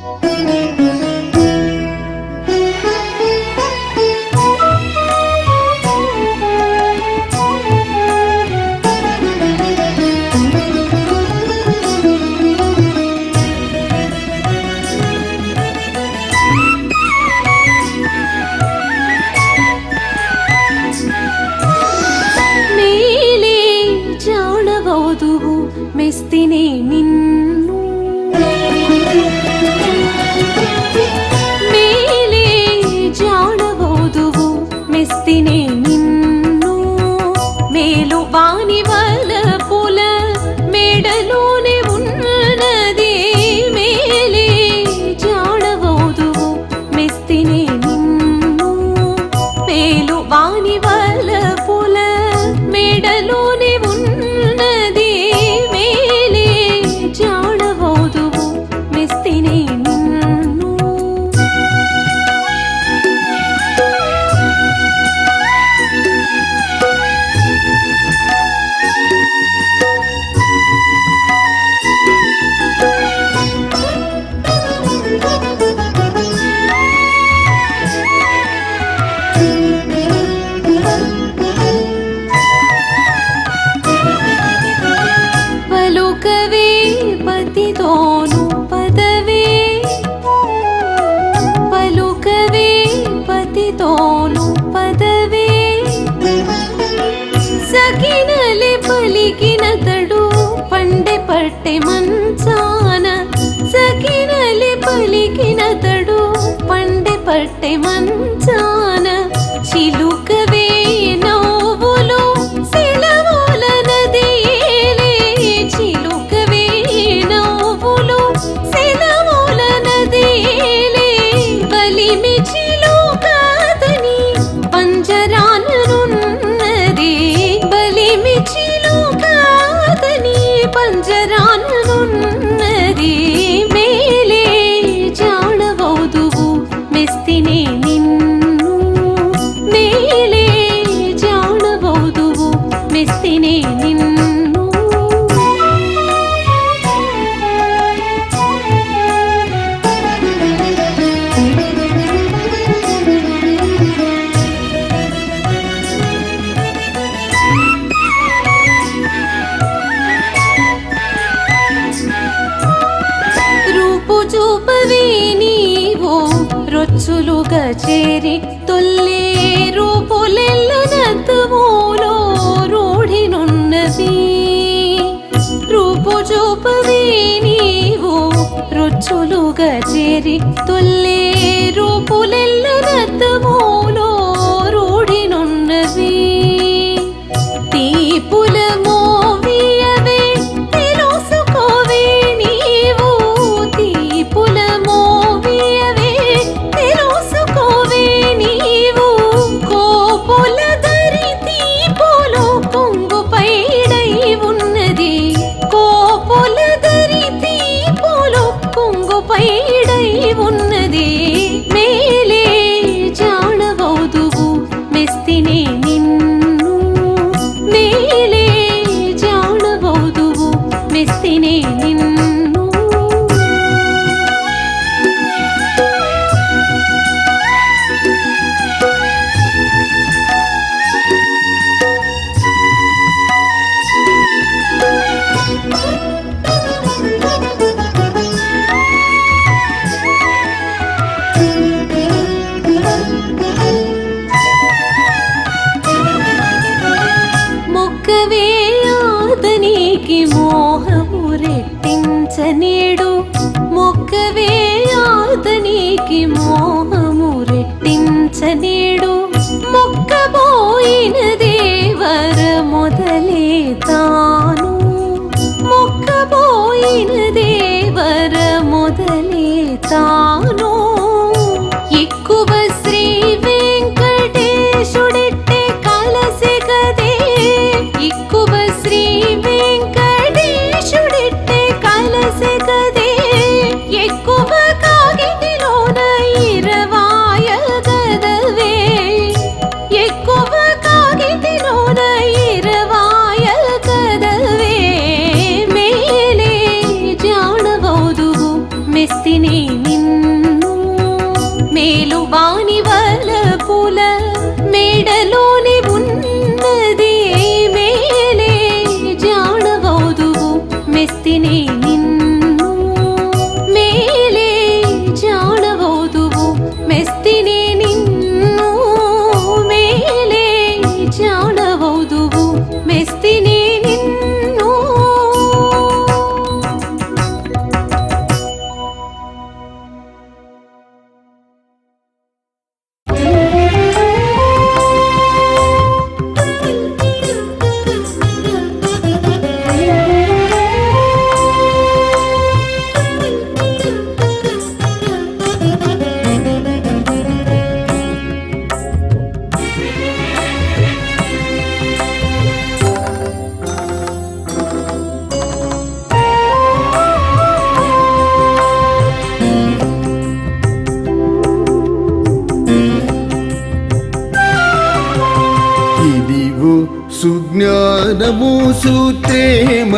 Música ರಿಕ್ತು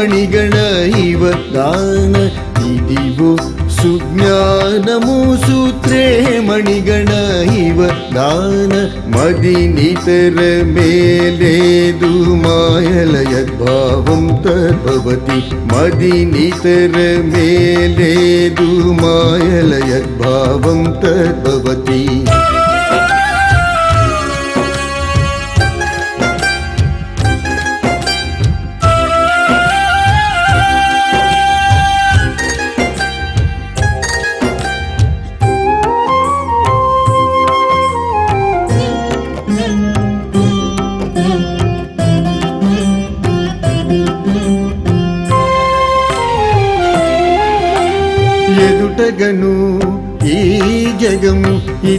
ಮಣಿಗಣ ಇವ ದಾನ ಇದಿವು ಸುಜ್ಞಾನಮು ಸೂತ್ರೇ ಮಣಿಗಣ ಇವ ದಾನ ಮದಿನಿತರ ಮೇಲೇದು ಮಾಯಲಯದ್ಭಾವಂ ತದ್ಭವತಿ ಮದಿನಿತರ ಮೇಲೇದು ಮಾಯಲಯದ್ಭಾವಂ ತದ್ಭವತಿ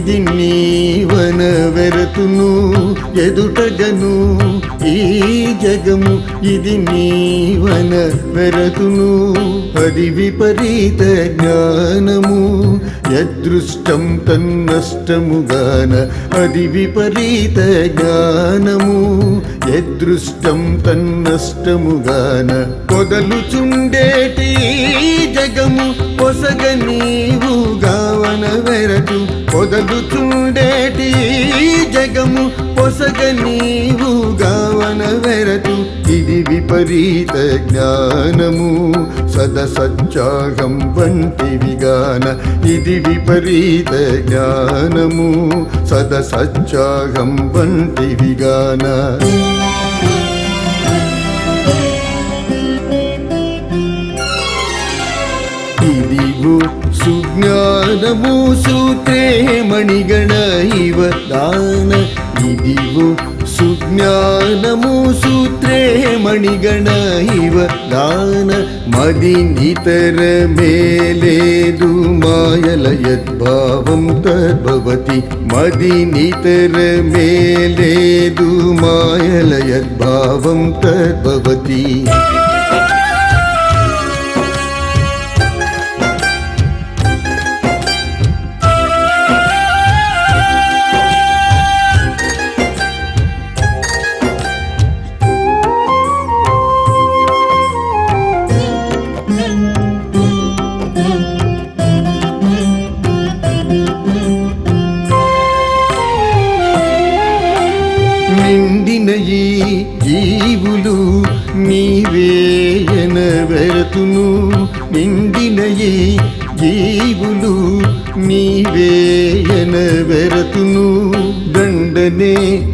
ఇది నీవన వెరతును ఎదుటగను ఈ జగము ఇది నీవన వెరతును. అది విపరీత జ్ఞానము యదృష్టం తన్నష్టముగాన అది విపరీత జ్ఞానము యదృష్టం తన్నష్టముగాన పొదలుచుండేటి జగము పొసగ నీవు గావన వెరటు పొదగుచుండేటి జగము పొసగ నీవు గావన వెరటు. ఇది విపరీత జ్ఞానము సదసత్యాగం వంటివి గాన. ఇది విపరీత జ్ఞానము సదసత్యాగం వంటివి గాన. సుజ్ఞానము సూత్రే మణిగణ ఇవ దాన ఇదిగో సుజ్ఞానము సూత్రే మణిగణ ఇవ దాన మది నితర మేలేదు మాయలయద్భావం తద్భవతి మది నితర మేలేదు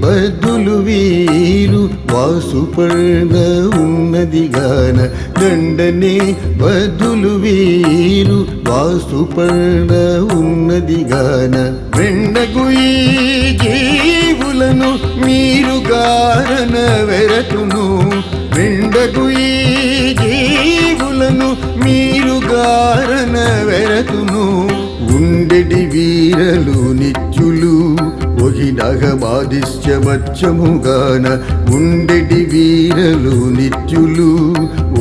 బదులు వీరు వాసుపర్ణ ఉన్నది గాన దండనే బదులు వీరు వాసుపర్ణ ఉన్నది గాన వెండగు జీవులను మీరు గారన వెరతును. వెండగు జీవులను మీరు గారన వెరతును. ఉండెడి వీరలు నిత్య ఒహినగమాదిశ్యమత్యముగాన ఉండెటి వీరలు నిత్యులు.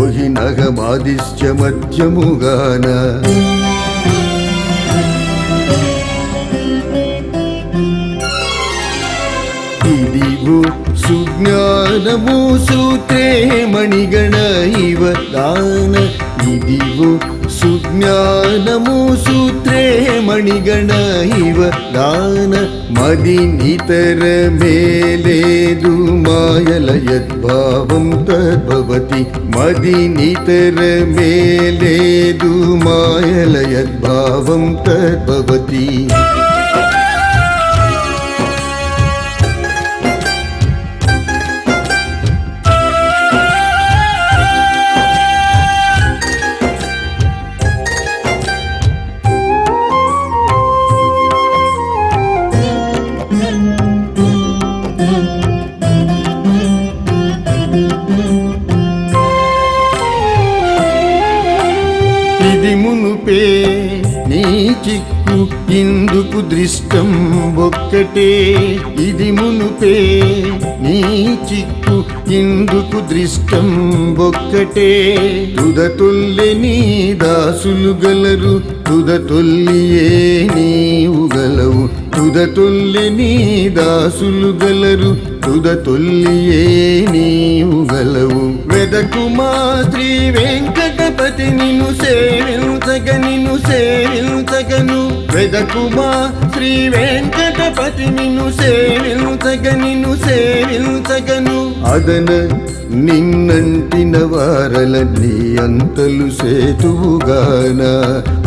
ఒహినగమాదిశ్యమత్యముగాన ఇదిగో సుజ్ఞానము సూత్రే మణిగణ ఇవ దాన. ఇదిగో సుజ్ఞానము సూత్రే మణిగణ ఇవ దాన మది నితర మేలేదు మాయలయద్భావం తద్భవతి మది నితర దృష్టం ఒక్కటే ఇది మునుపే. నీ చిక్కు ఇందుకు దృష్టం ఒక్కటే. తుదతొల్లె నీ దాసులు గలరు తుదతొల్లియే నీవు గలవు. తుదతొల్లె నీ దాసులు గలరు తుదతొల్లియే నీవు గలవు. వెదకుమా శ్రీ గణపతి నిన్ను సేవించగ నిన్ను సేవించగను. వెదకుమా శ్రీ వెంకటపతి నిన్ను సేవించగ నిన్ను సేవించగను. అదన నిన్నంటిన వారలన్నీ అంతలు సేతువుగాన.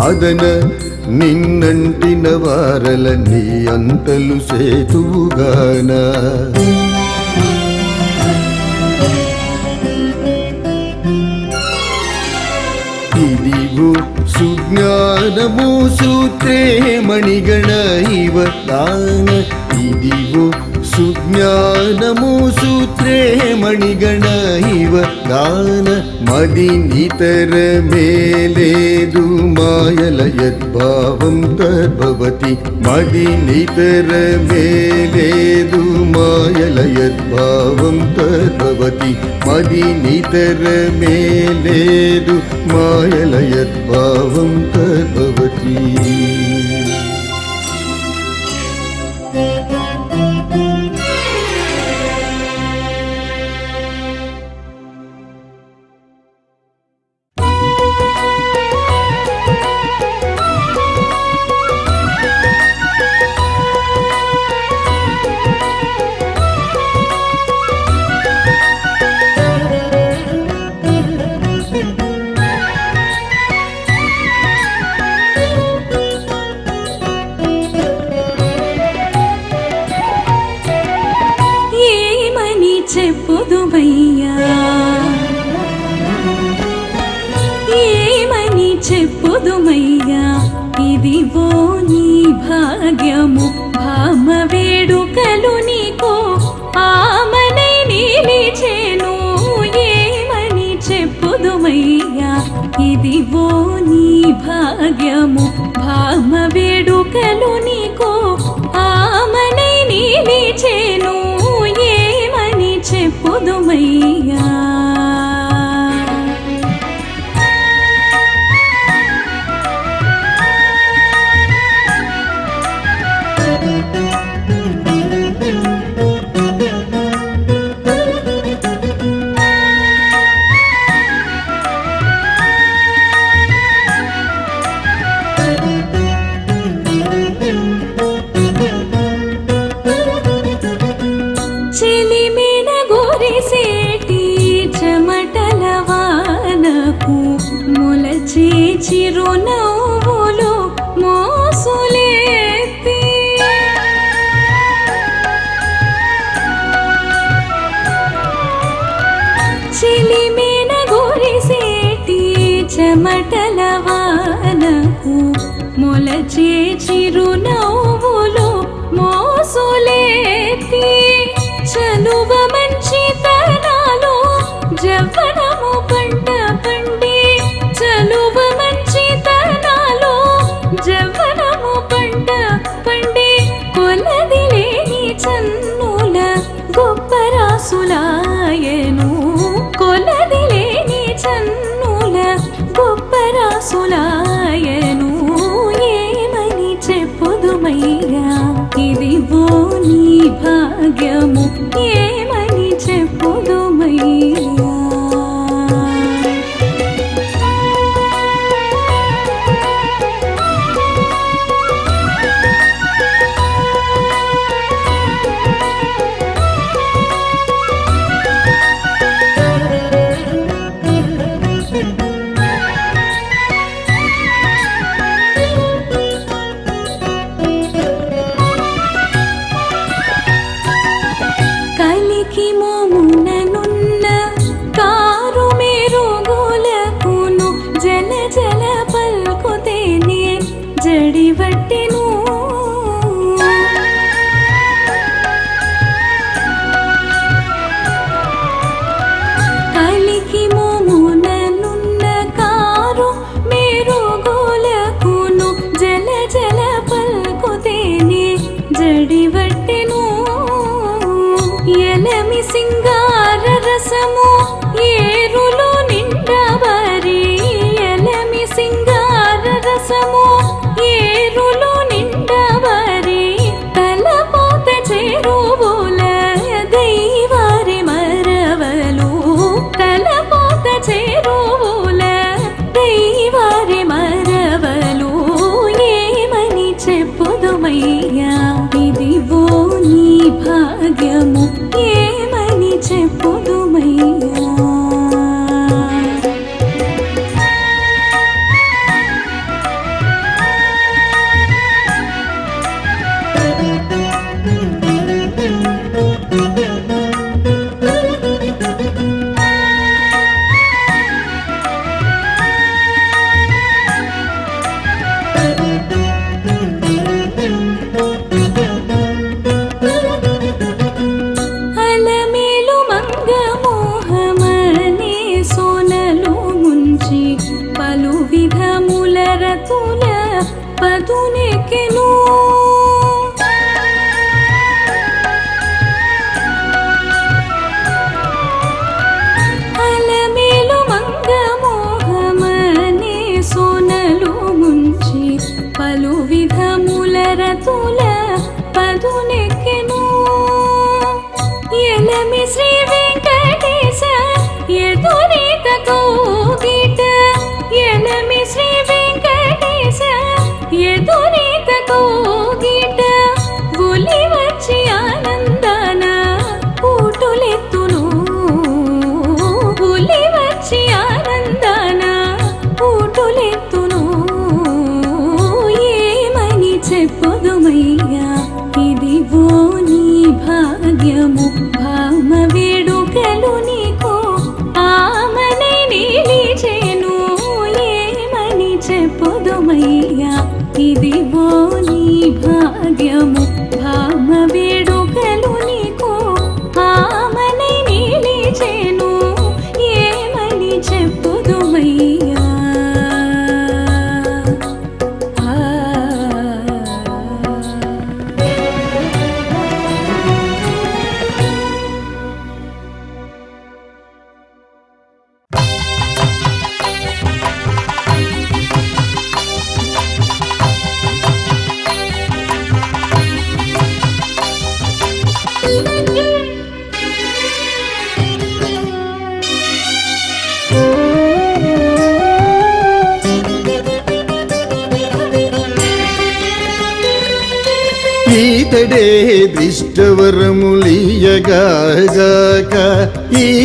అదన నిన్నంటిన వారలన్నీ అంతలు సేతువుగానా. సుజ్ఞానము సూత్రే మణిగణ ఇవ దాన ಸುಜ್ಞಾನಮೂಸು ಮಣಿಗಣ ಇವ ದಾನ ಮದಿನಿತರ ಮೇಲೇದು ಮಾಯಲ ಯದ್ಭಾವಂ ತದ್ಭವತಿ ಮದಿನಿತರ ಮೇಲೇದು ಮಾಯಲ ಯದ್ಭಾವಂ ತದ್ಭವತಿ ಮದಿನಿತರ ಮೇಲೇದು ಮಾಯಲ ಯದ್ಭಾವಂ ತದ್ಭವತಿ ഭാഗ്യമുക്തിയെ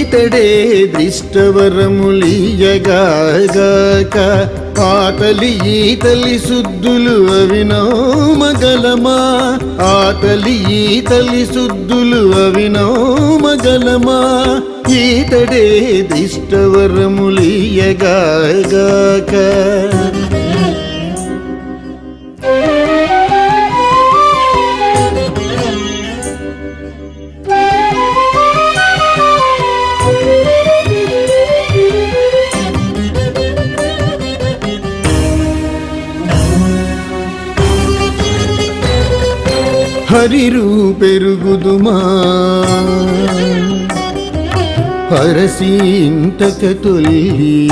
ఇతడే దృష్టవరములియగాక ఆతలి ఈతలి శుద్ధులు అవినోమగలమా ఆతలి ఈతలి శుద్ధులు అవినోమగలమా ఈతడే దృష్టవరములియగాక హరిరు పెరుగుదుమా? హరసీంతక తొల్లి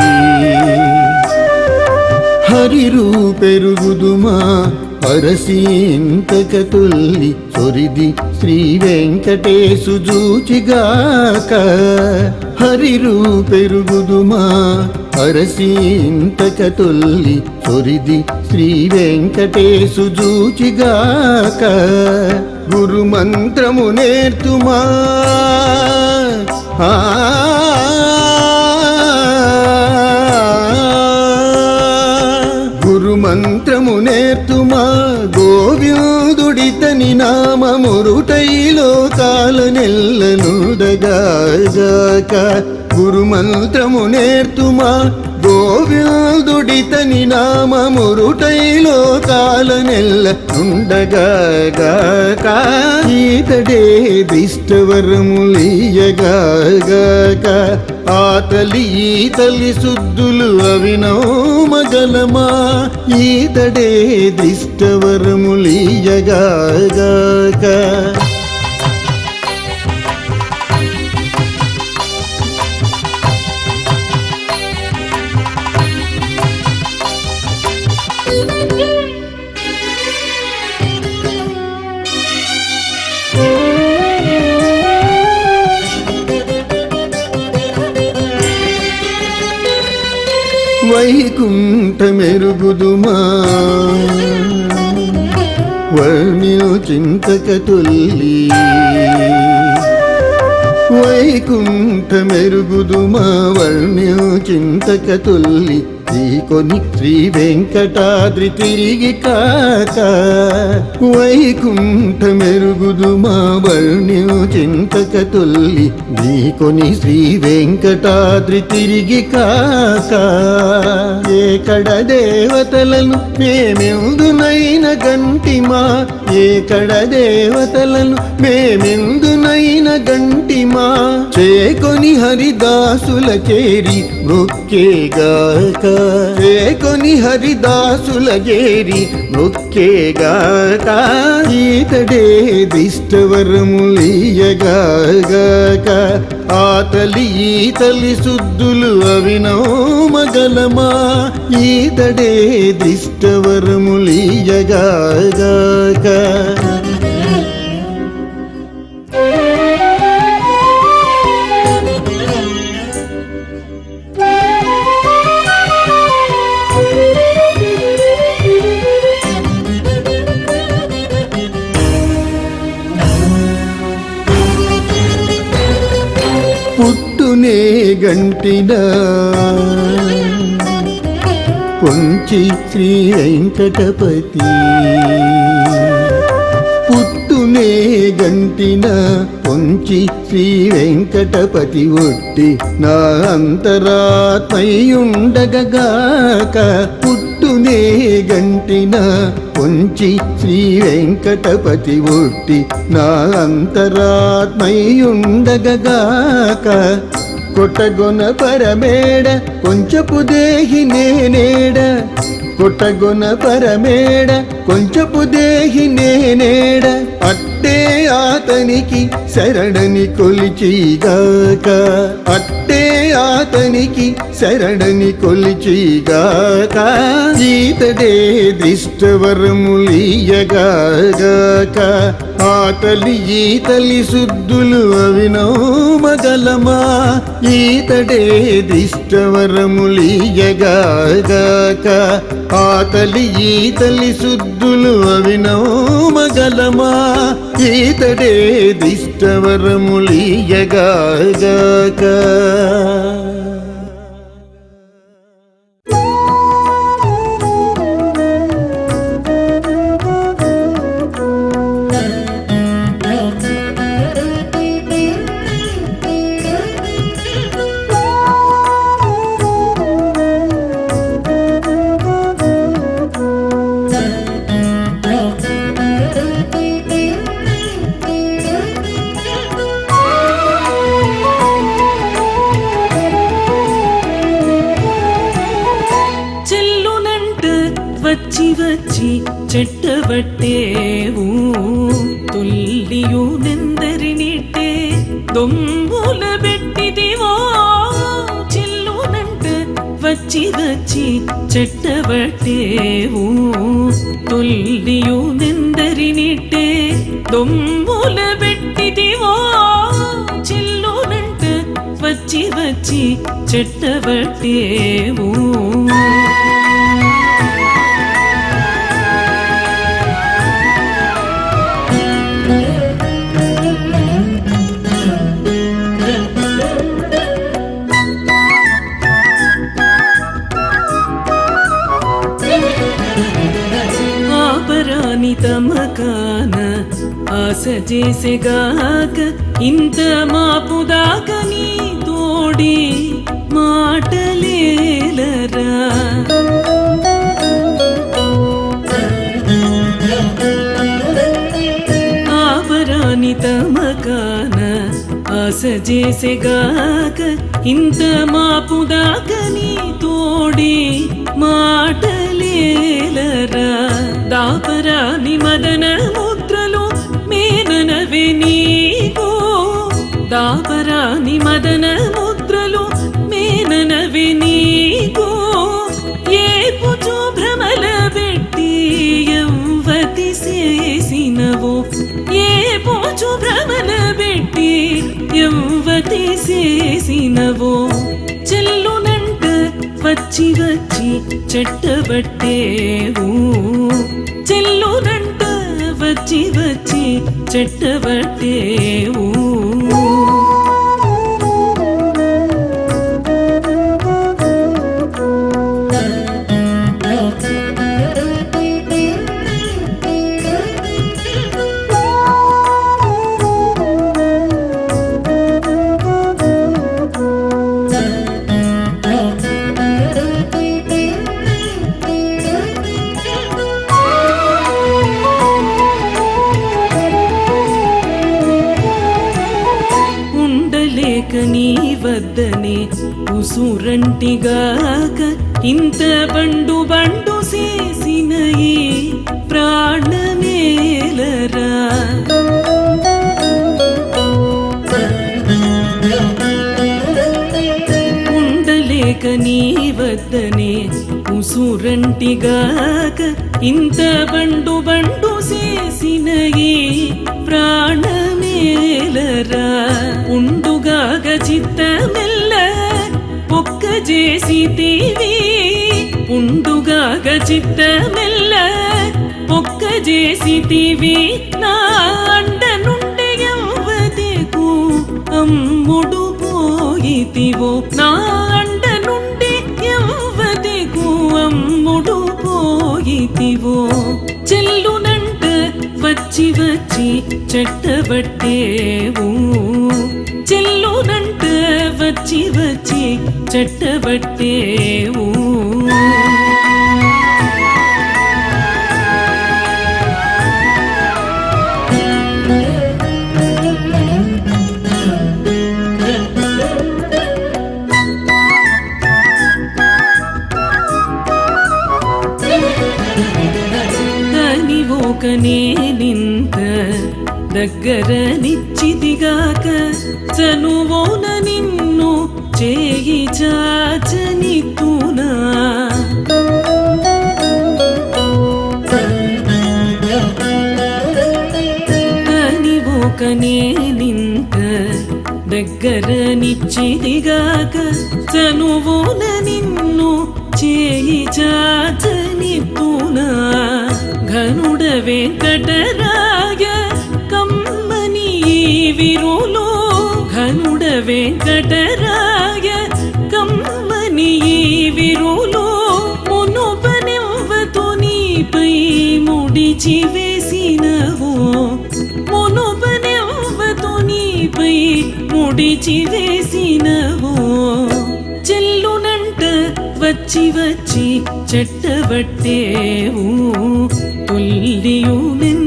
హరిరు పెరుగుదుమా? హరసీంతక తొల్లి సొరిది శ్రీ వెంకటేశు జూచిగాక హరిరు పెరుగుదుమా? హరసీంతక తొల్లి సొరిది శ్రీ వెంకటేశు జూచిగాక గురు మంత్రము నేర్తుమా? ఆ. గురు మంత్రము నేర్తుమా? గోవిందుడితని నామమురుటైలో కాల నెల్లనుడగాక గురుమంత్రము నేర్తుమా? గోవిందుడితని నామమురుటైలో కాల నెల్ల ఉండగాక ఈతడే దిష్టవరములియగాక ఆతలి ఈతలి శుద్ధులు అవినోమగలమా ఈతడే దిష్టవరములియగాక వైకుంఠ మెరుగుదుమా వర్ణ్యు చింతక తొల్లి వైకుంఠ మెరుగుదుమా వర్ణ్యు చింతక తొల్లి శ్రీ శ్రీ వెంకటాద్రి తిరిగి కాక వైకుంఠ మెరుగుదు మా వర్ణ్యం చింతక తొల్లి ఢీకొని శ్రీ వెంకటాద్రి తిరిగి కాక. ఏకడ దేవతలను మేమెందునైన గంటిమా ఏకడ దేవతలను మేమెందునైన గంటిమా? చేకొని హరిదాసుల చేరి మృక్కేగాక చేకొని హరిదాసుల చేరి మృక్కేగాక ఈతడే దిష్టవరములీయగాక ఆతలి ఈతలి శుద్ధులు అవినోమగలమా ఈతడే దిష్టవరములీయగాక గంటిన పొంచి శ్రీ వెంకటపతి. పుట్టునే గంటిన పొంచి శ్రీ వెంకటపతి ఒట్టి నా అంతరాత్మయుండగాక పుట్టునే గంటిన పొంచి శ్రీ వెంకటపతి ఒట్టి నా అంతరాత్మయుండగాక కొట్టగొన పరమేడ కొంచెపు దేహి నేనేడ. కొట్టగొన పరమేడ కొంచెపు దేహి నేనేడ. అట్టే ఆతనికి శరణని కొలిచిగాక అట్టే ఆతనికి శరణని కొలిచిగాక ఈతడే దిష్టవరములీయగాక ఆతలి ఈతలి శుద్ధులు అవినోమగలమా ఈతడే దిష్టవరములీయగాక ఆతలి ఈతలి శుద్ధులు అవినోమగలమా ఈతడే దిష్టవరములీయగాక వచ్చి చెట్టబట్టేవు తొల్లియు నెందరినిట్టే దొంగుల పెట్టిదివో చెల్లునంట వచ్చి వచ్చి చేసేగాక ఇంత మాపుదాక నీ తోడి మాటలేలరా ఆపరాని తమకాన ఆశ చేసేగాక ఇంత మాపుదాక నీ తోడి మాటలేలరా దాపరాని మదనము ముద్రలు మేననవే నీకో దాపరాని మదన ముద్రలు మేననవే నీకో. ఏ పుచు భ్రమల పెట్టి యవ్వతి చేసినవో. ఏ పోచు భ్రమల పెట్టి యౌవతి చేసినవో చెల్లునంట వచ్చి వచ్చి చెట్టబట్టేవు చెల్లునంట వచ్చి వచ్చి చెట్టబట్టేవు వద్దనే ఉసురంటిగాక ఇంత బండు బండు చేసిన ఈ ప్రాణమేలరా ఉండలేక నీ వద్దనే ఉసురంటిగాక ఇంత బండు బండు చేసిన ఈ ప్రాణమేలరా ఉండుగాక చిత్తమెల్ల ఒక్క చేసి తీవి ఉండుగాక చిత్తమెల్ల ఒక్క చేసి తీవి నా అండ నుండి ఎవ్వదికు అమ్ముడు పోయితివో. నా అండ నుండి ఎవ్వదికు అమ్ముడు పోయితివో. చెల్లునంట వచ్చి వచ్చి చెట్టబట్టేవు చెట్టబట్టేవు కాని ఒక దగ్గర నిచ్చిదిగాక చనువో చేయి చాచనితునా కాని ఒక నేనింత దగ్గర నిచ్చిదిగాక చనువున నిన్ను చేయి చాచనితునా ఘనుడ వెంకటరాయ కమ్మని విరులో ఘనుడ వెంకటరాయ కమ్మని ఈ విరులో మునుపనివ్వతో నీపై ముడిచి వేసినవో మునుపనివ్వతో నీపై ముడిచి వేసినవో చెల్లునంట వచ్చి వచ్చి చెట్టబట్టేవు తుల్లియు మెందరినిట్టే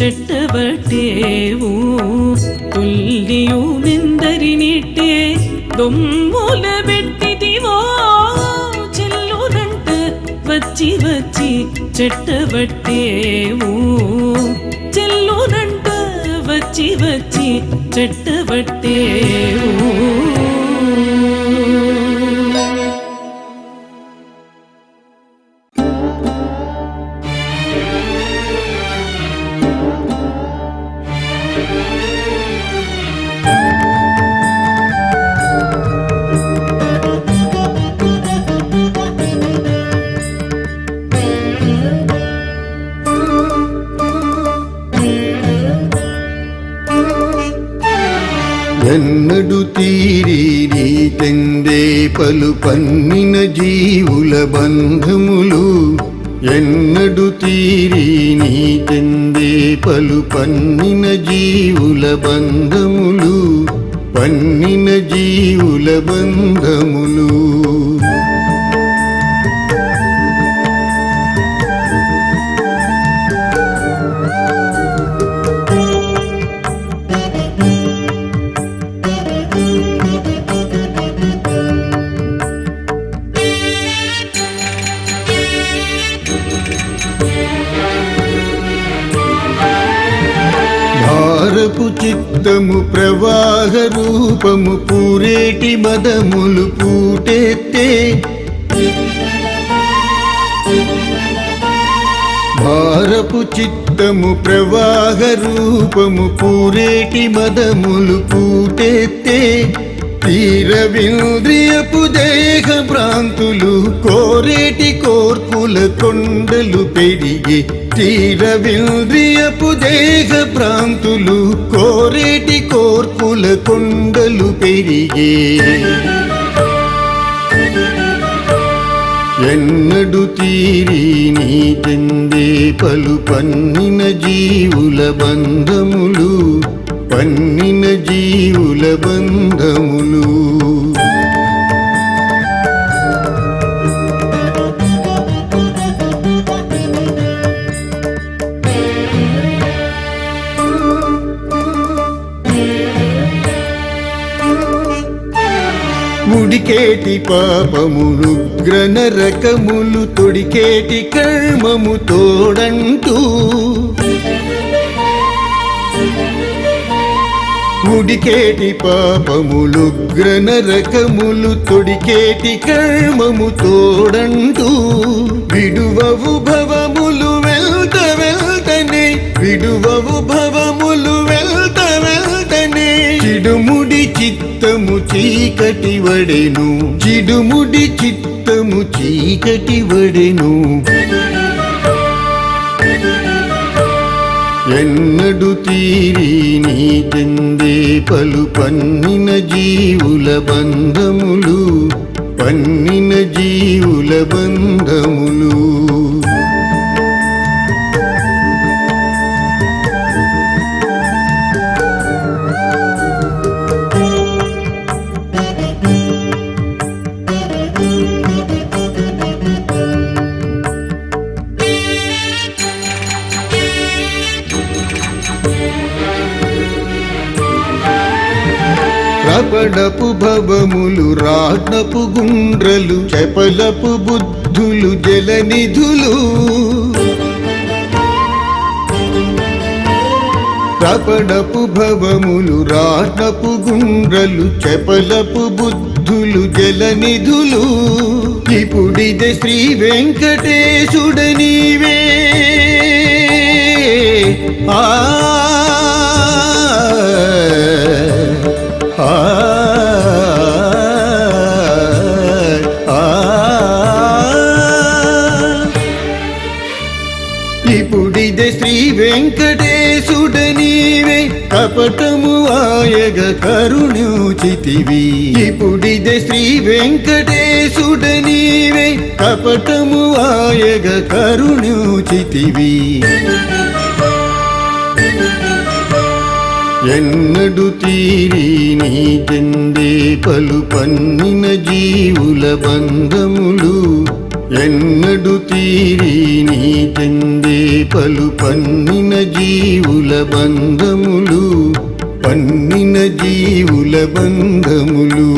వచ్చి చెట్టబట్టేవు తుల్లియు మెందరినిట్టే దొమ్ముల పెట్టిదివో చెల్లునంట వచ్చి వచ్చి చెట్టబట్టేవు చెల్లునంట వచ్చి వచ్చి చెట్టబట్టేవు ఎన్నడు పన్నిన జీవుల బంధములు ఎన్నడు తీరి నీతెందే పలు పన్నిన జీవుల బంధములు పన్నిన జీవుల బంధములు. అద్భుతము ప్రవాహ రూపము పూరేటి మదములు పూటెత్తే భారపు చిత్తము ప్రవాహ రూపము పూరేటి మదములు పూటెత్తే తీరవింద్రియపు దేహ భ్రాంతులు కోరేటి కోర్పుల కొండలు పెరిగి తీరవింద్రియపు దేహ భ్రాంతులు కోరేటి కోర్పుల కొండలు పెరిగే. ఎన్నడు తీరి నీ నీకెందే పలు పన్నిన జీవుల బంధములు పన్నిన జీవుల బంధములు. తొడికేటి పాపములు గ్రనరకములు తొడికేటి కర్మము తోడంటూ. ఉడికేటి పాపములు గ్రనరకములు తొడికేటి కర్మము తోడంటూ. విడువవు భవములు వెళ్త వెళ్తనే విడువవు భవములు చిడుముడి చిత్తము చీకటి వడెను. చిడుముడి చిత్తము చీకటి వడెను. ఎన్నడు తీరి నీ చెందే పలు పన్నిన జీవుల బంధములు పన్నిన జీవుల బంధములు. రపడపు భవములు రాట్నపు గుండ్రలు చెపలపు బుద్ధులు జలనిధులు. రపడపు భవములు రాట్నపు గుండ్రలు చెపలపు బుద్ధులు జలనిధులు. ఇప్పుడిదే శ్రీ వెంకటేశుడనీవే. ఆ ఇప్పుడిదే శ్రీ వెంకటేశుడ నీవే కపటము ఆయగ కరుణ్యోచితివి ఇప్పుడిదే శ్రీ వెంకటేశుడ నీవే కపటము ఆయగ కరుణ్యోచితివి ఎన్నడు తీరి నీ చెందే పలు పన్నిన జీవుల బంధములు? ఎన్నడు తీరి నీ చెందే పలు పన్నిన జీవుల బంధములు? పన్నిన జీవుల బంధములు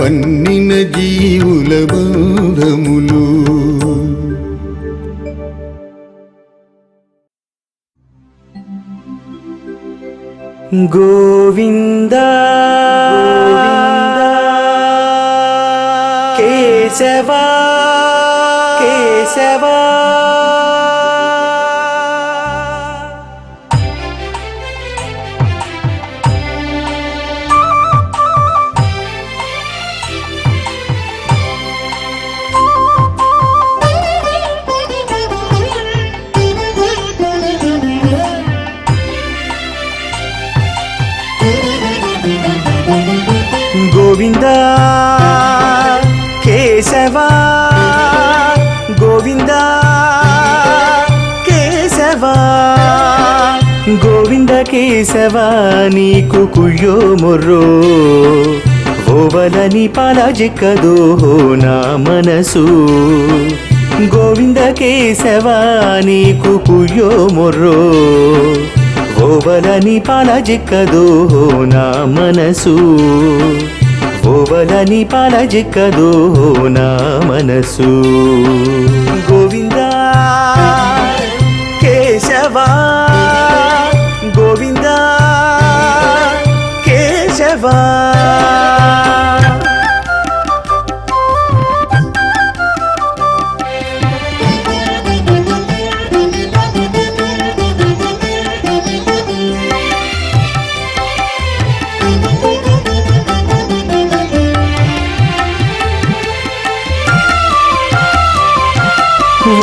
పన్నిన జీవుల బంధములు. గోవింద. చేసవా నీకు కుయ్యో మొర్రో? ఓవలని పాలజిక్కదో నా మనసు? గోవింద కేశవా నీకు కుయ్యో మొర్రో? ఓవలని పాలజిక్కదో నా మనసు? ఓవలని పాలజిక్కదో నా మనసు?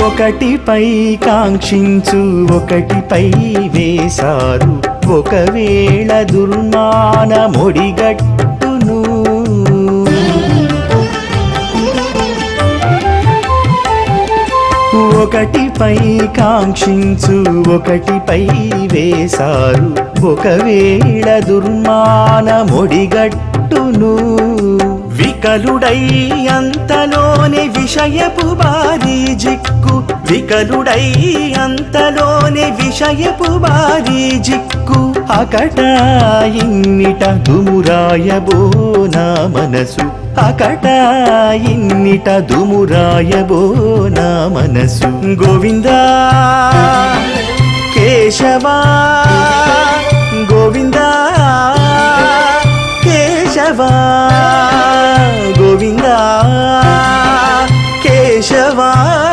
ఒకటిపై కాంక్షించు ఒకటిపై వేశారు. ఒకవేళ దుర్మాన మొడిగట్టును. ఒకటిపై కాంక్షించు ఒకటిపై వేశారు. ఒకవేళ దుర్మాన మొడిగట్టును. వికలుడై అంతలోని విషయపు బారి జిక్కు. వికలుడై అంతలోని విషయపు బారి జిక్కు. అకట ఇన్నిట దుమురాయబో నా మనసు. అకట ఇన్నిట దుమురాయబో నా మనసు. గోవిందా కేశవా గోవిందా కేశవా. గోవిందా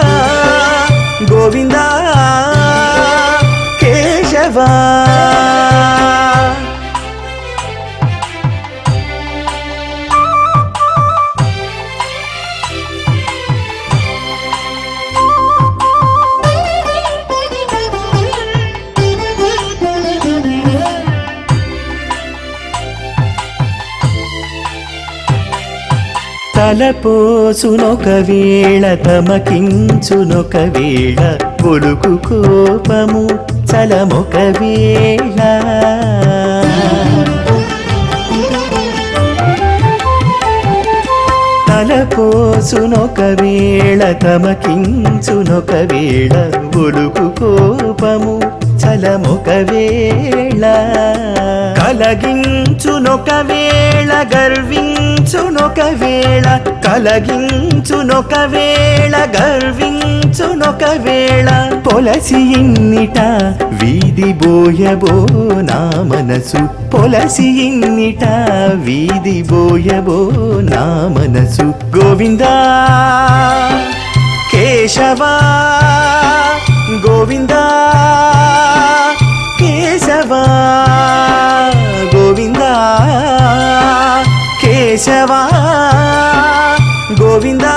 తలపోసునొక వేళ తమకించునొక వేళ కొలుకు కోపము చలమొక వేళ. తలపోసునొక వేళ తమకించునొక వేళ ఒలుకు కోపము చలమొక కలగించునొకవేళ గర్వించునొకవేళ కలగించునొకవేళ గర్వించునొకవేళ పొలసి ఇన్నిట వీధి బోయబో నా మనసు. పొలసి ఇన్నిట వీధి బోయబో నా మనసు. గోవిందా కేశవా గోవిందా. కేశవా గోవిందా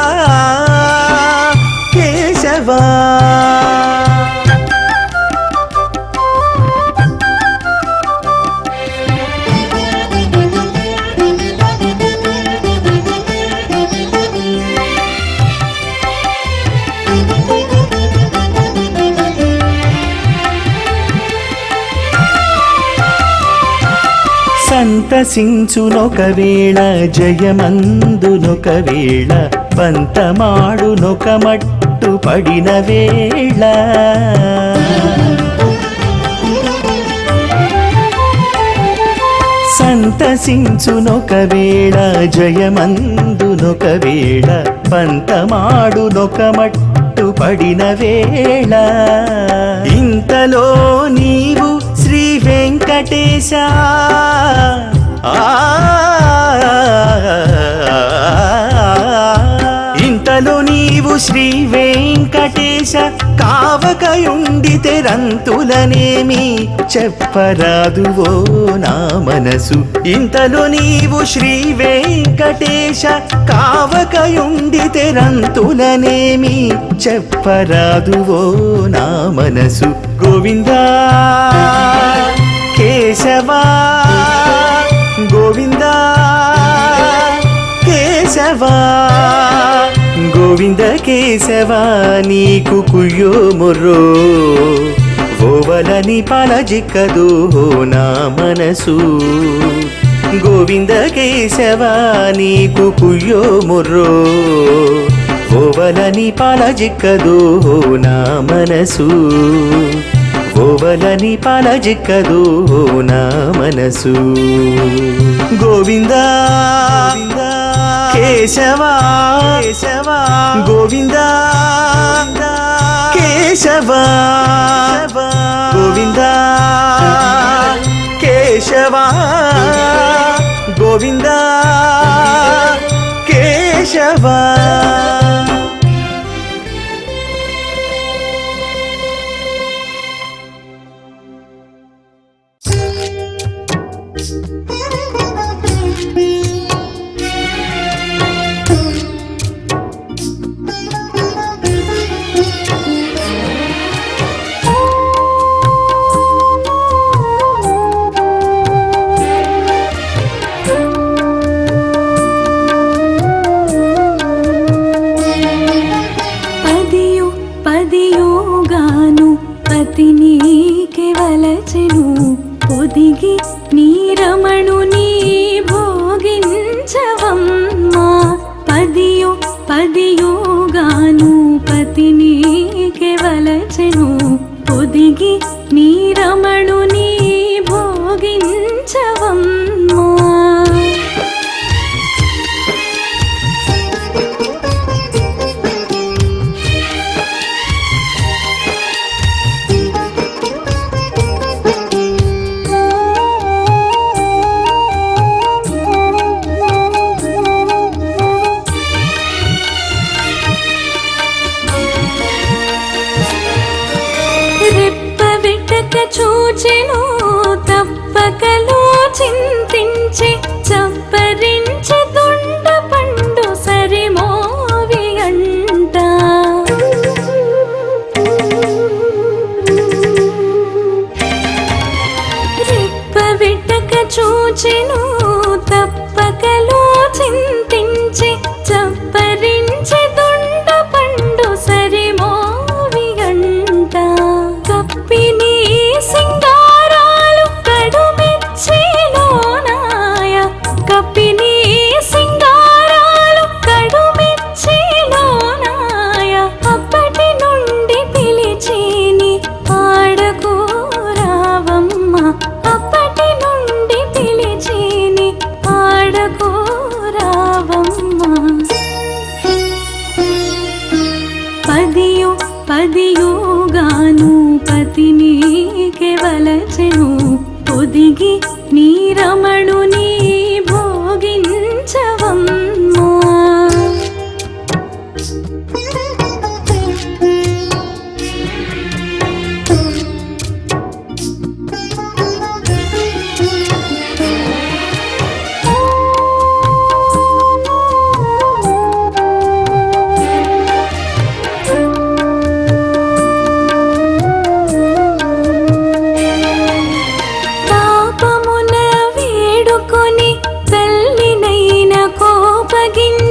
సంతసించునొక జయమందునొకవేళ పంతమాడునొక మట్టు పడిన వేళ సంతసించునొకవేళ జయమందునొకవేళ పంతమాడునొక మట్టు పడిన వేళ ఇంతలో నీవు శ్రీ వెంకటేశ ఇంతలో నీవు శ్రీ వెంకటేశ కావకయుండితే రంతులనేమి చెప్పరాదువో నా మనసు. ఇంతలో నీవు శ్రీ వెంకటేశ కావకయుండితే రంతులనేమి చెప్పరాదువో నా మనసు. గోవిందా కేశవా కేశవా గోవింద కేశవా నీకు కుయ్యో మొర్రో. ఓవలని పలజిక్కదు నా మనసు. గోవింద కేశవా నీకు కుయ్యో మొర్రో. ఓవలని పలజిక్కదు నా మనసు. ఓవలని పలజిక్కదు నా మనసు. గోవిందా కేశవా కేశవా గోవిందా కేశవా గోవిందా కేశవా గోవిందా కేశవా. స్థుతి నీకెవలచెను పొదిగి నీ రమణు భోగించవం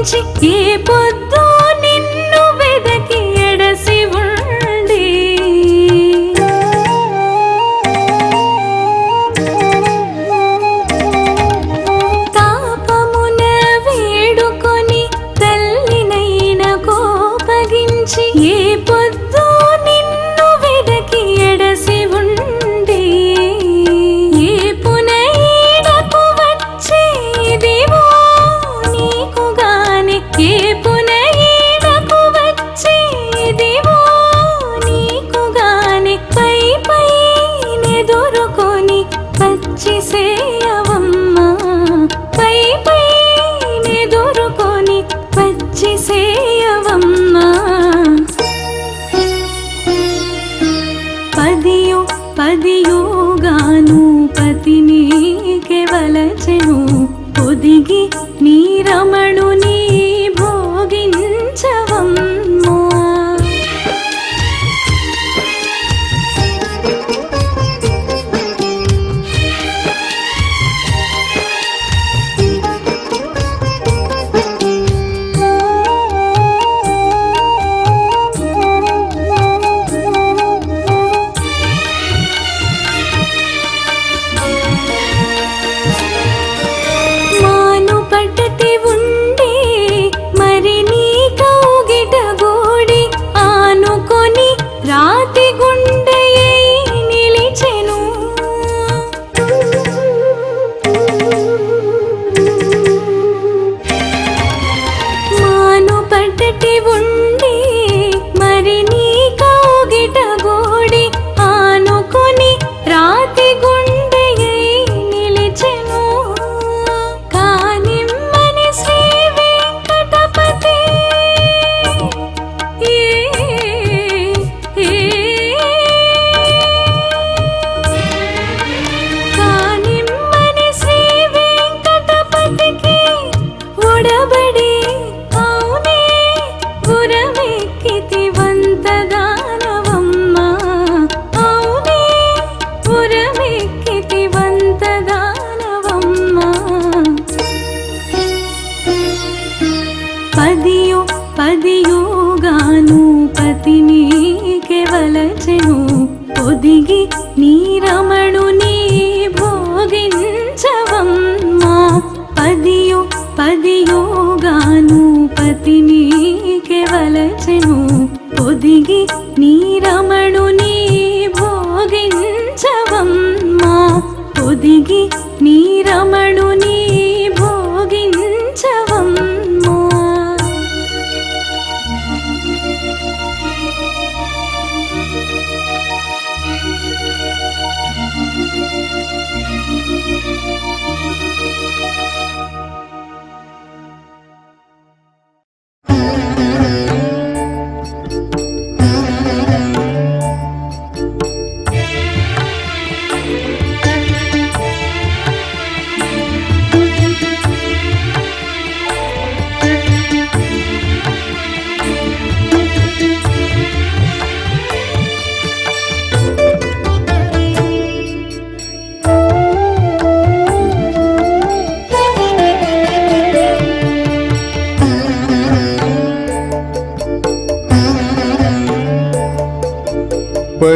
বুঝি কে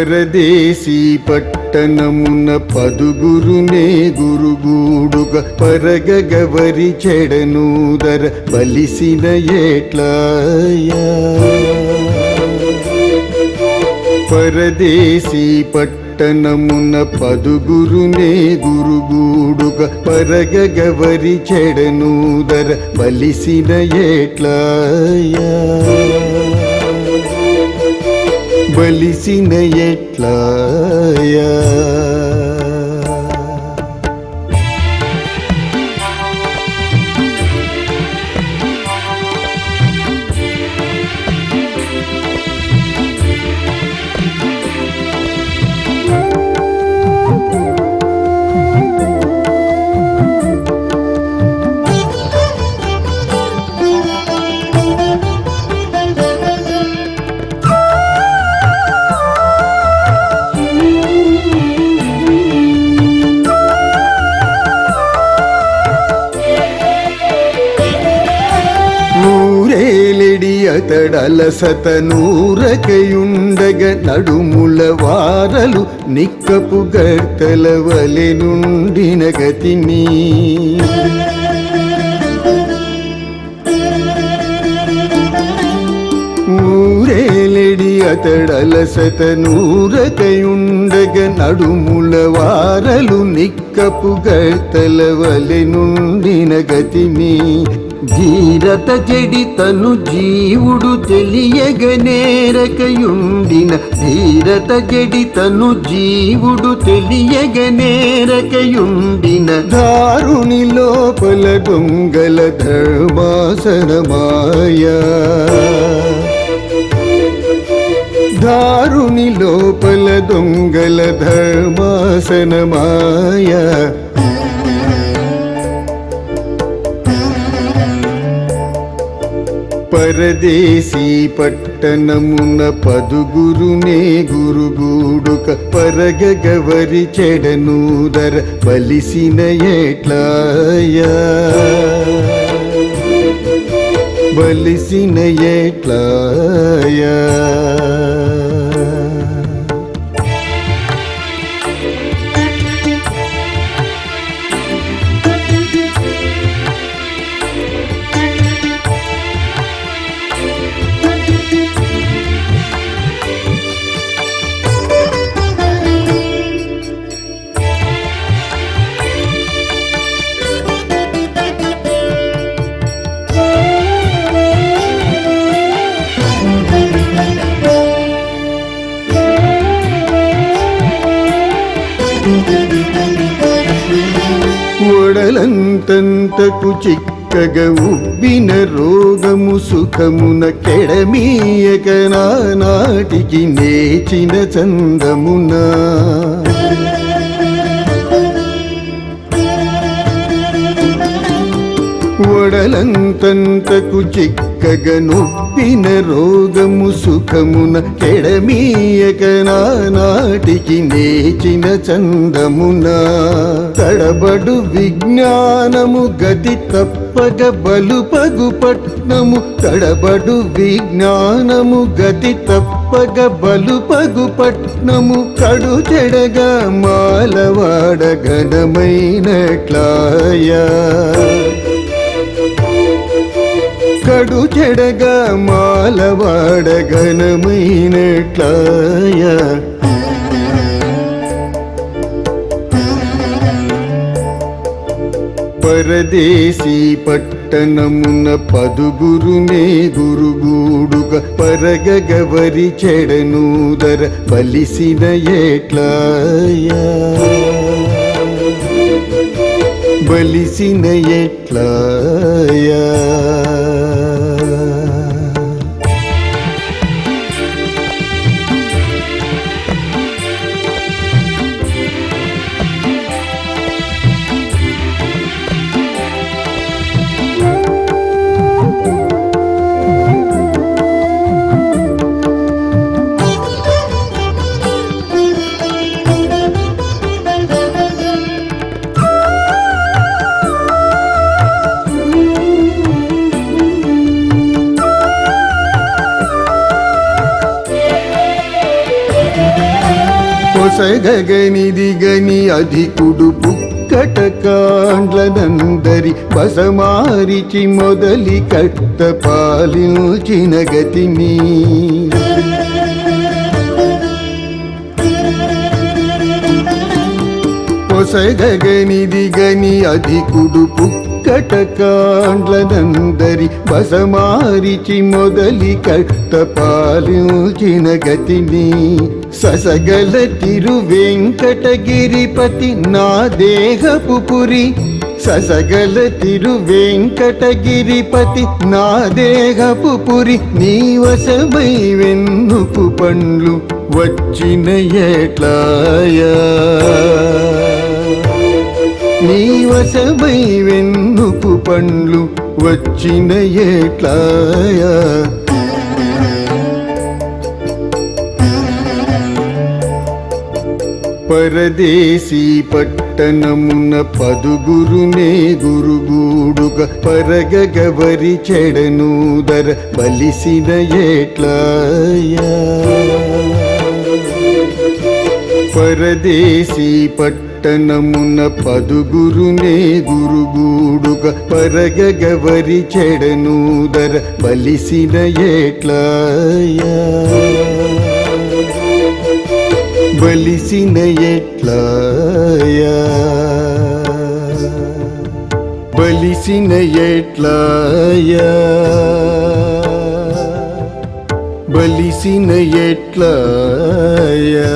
పరదేశీ పట్టణమున పదుగురునే గురుగుడుగ పరగగవరి చెడనూదర బలిసిన ఎట్లాయా పరదేశీ పట్టణమున పదుగురునే గురుగుడుగ పరగగవరి చెడనూదర బలిసిన ఎట్లాయా బలిసిన ఎట్లాయా ఎత్తడలసతనూరకయుండగ నడుముల వారలు నిక్కపు గర్తల వలె నుండిన గతిని ఊరేలిడి అతడలసత నూరకయుండగ నడుముల వారలు నిక్కపు గర్తల వలె నుండిన గతిని ధీరత చెడి జీవుడు తెలియగనేరకయుండిన ధీరత చెడి తను జీవుడు తెలియగనేరకయుండిన దారుని లోపల దొంగల ధర్మాసనమాయా. దారుని లోపల దొంగల ధర్మాసనమాయా. పరదేశీ పట్టణమున పదుగురునే గురుగుడుక పరగగవరి చెడనూదర బలిసిన ఎట్లాయా బలిసిన ఎట్లాయా ఒడలంతంతకు చిక్కగ ఉబ్బిన రోగము సుఖమున కెడమీయక నాటికి నేచిన చందమునా. చిక్క చిక్కగ నొప్పిన రోగము సుఖమున కెడమీయక నాటికి నేచిన చందమున. తడబడు విజ్ఞానము గతి తప్పగ బలుపగు పట్నము. తడబడు విజ్ఞానము గతి తప్పగ బలుపగు పట్నము. కడు చెడగా మాలవాడ ఘనమైనట్లాయా కడు చెడగా మాలవాడ ఘనమైనట్లాయా పరదేశీ పట్టణమున పదుగురునే గురుగుడుగ పరగగవరి చెడనూదర బలిసిన ఎట్లాయా బలిసిన ఎట్లాయా పొసగగనిది గని అధికుడు పుక్కట కాండ్లనందరి బసమారిచి మొదలి కట్ట పాలించిన గతిని పొసగగనిది గని అధికుడు పుక్కట కాండ్లనందరి బసమారిచి మొదలి కట్ట పాలించిన గతిని ససగల తిరు వెంకటగిరిపతి నా దేహపు పురి. ససగల తిరు వెంకటగిరిపతి నా దేహపు పురి. నీ వశమై వెన్నుపు పండ్లు వచ్చిన ఎట్లాయా నీ వశమై వెన్నుపు పండ్లు వచ్చిన ఎట్లాయా పరదేశీ పట్టణమున పదుగురునే గురుగుడుగ పరగగవరి చెడనూదర బలిసిన ఎట్లాయా పరదేశీ పట్టణమున పదుగురునే గురుగుడుగ పరగగవరి చెడనూదర బలిసిన ఎట్లాయా బలిసిన ఎట్లాయా బలిసిన ఎట్లాయా బలిసిన ఎట్లాయా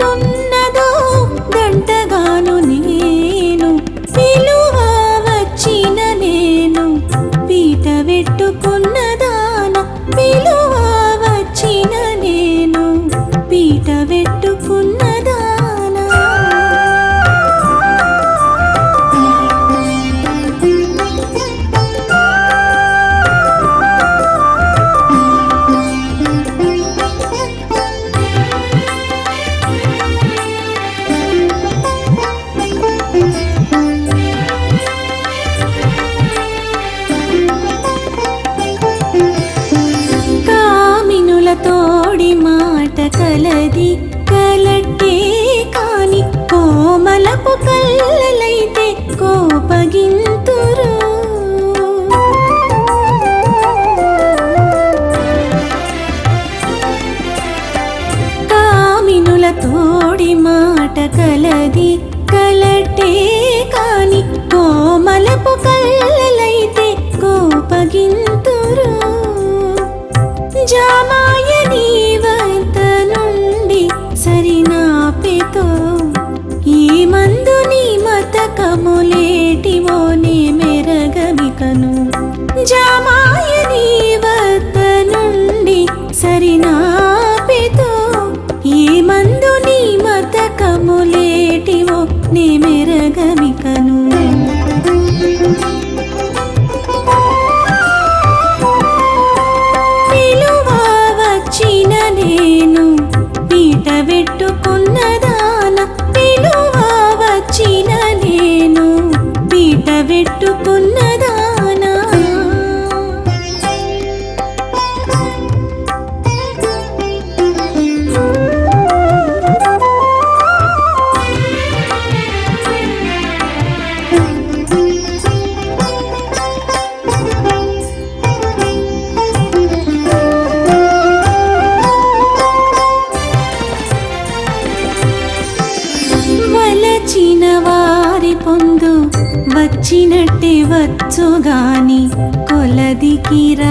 don't kira